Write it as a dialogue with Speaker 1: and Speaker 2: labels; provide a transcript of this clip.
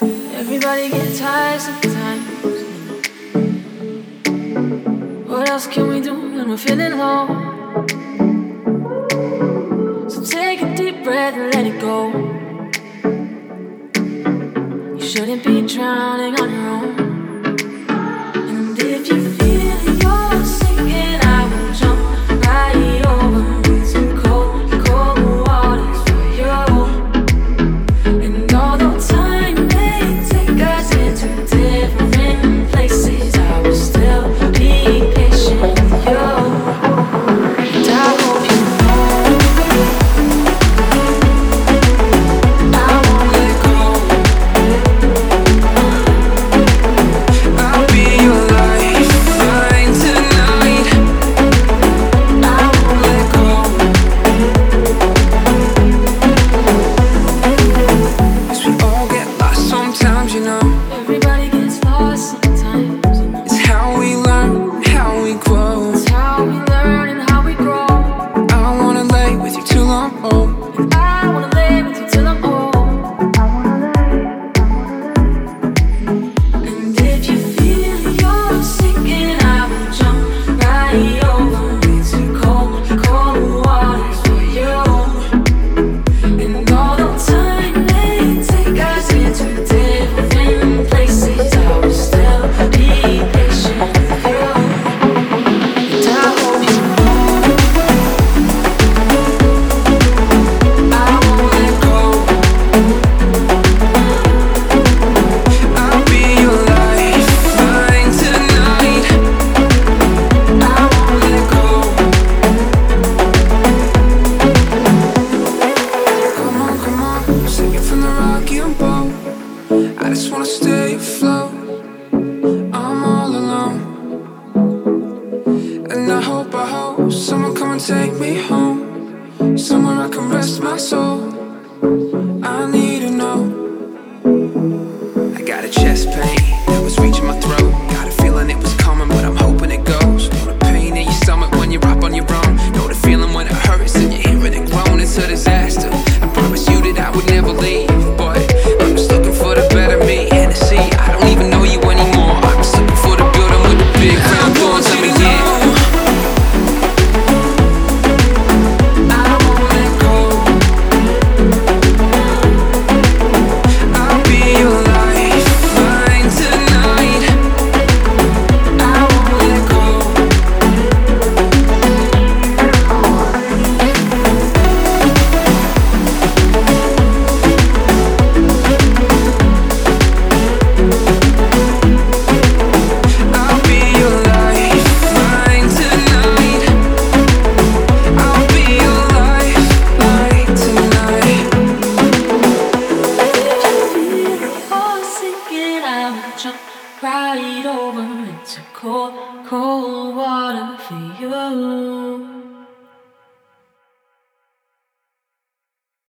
Speaker 1: Everybody gets tired sometimes. What else can we do when we're feeling low? So take a deep breath and let it go. You shouldn't be drowning on your own. take
Speaker 2: me home, somewhere I can rest my soul. I need to know. I got a chest pain.
Speaker 1: right over. into cold, cold water for you.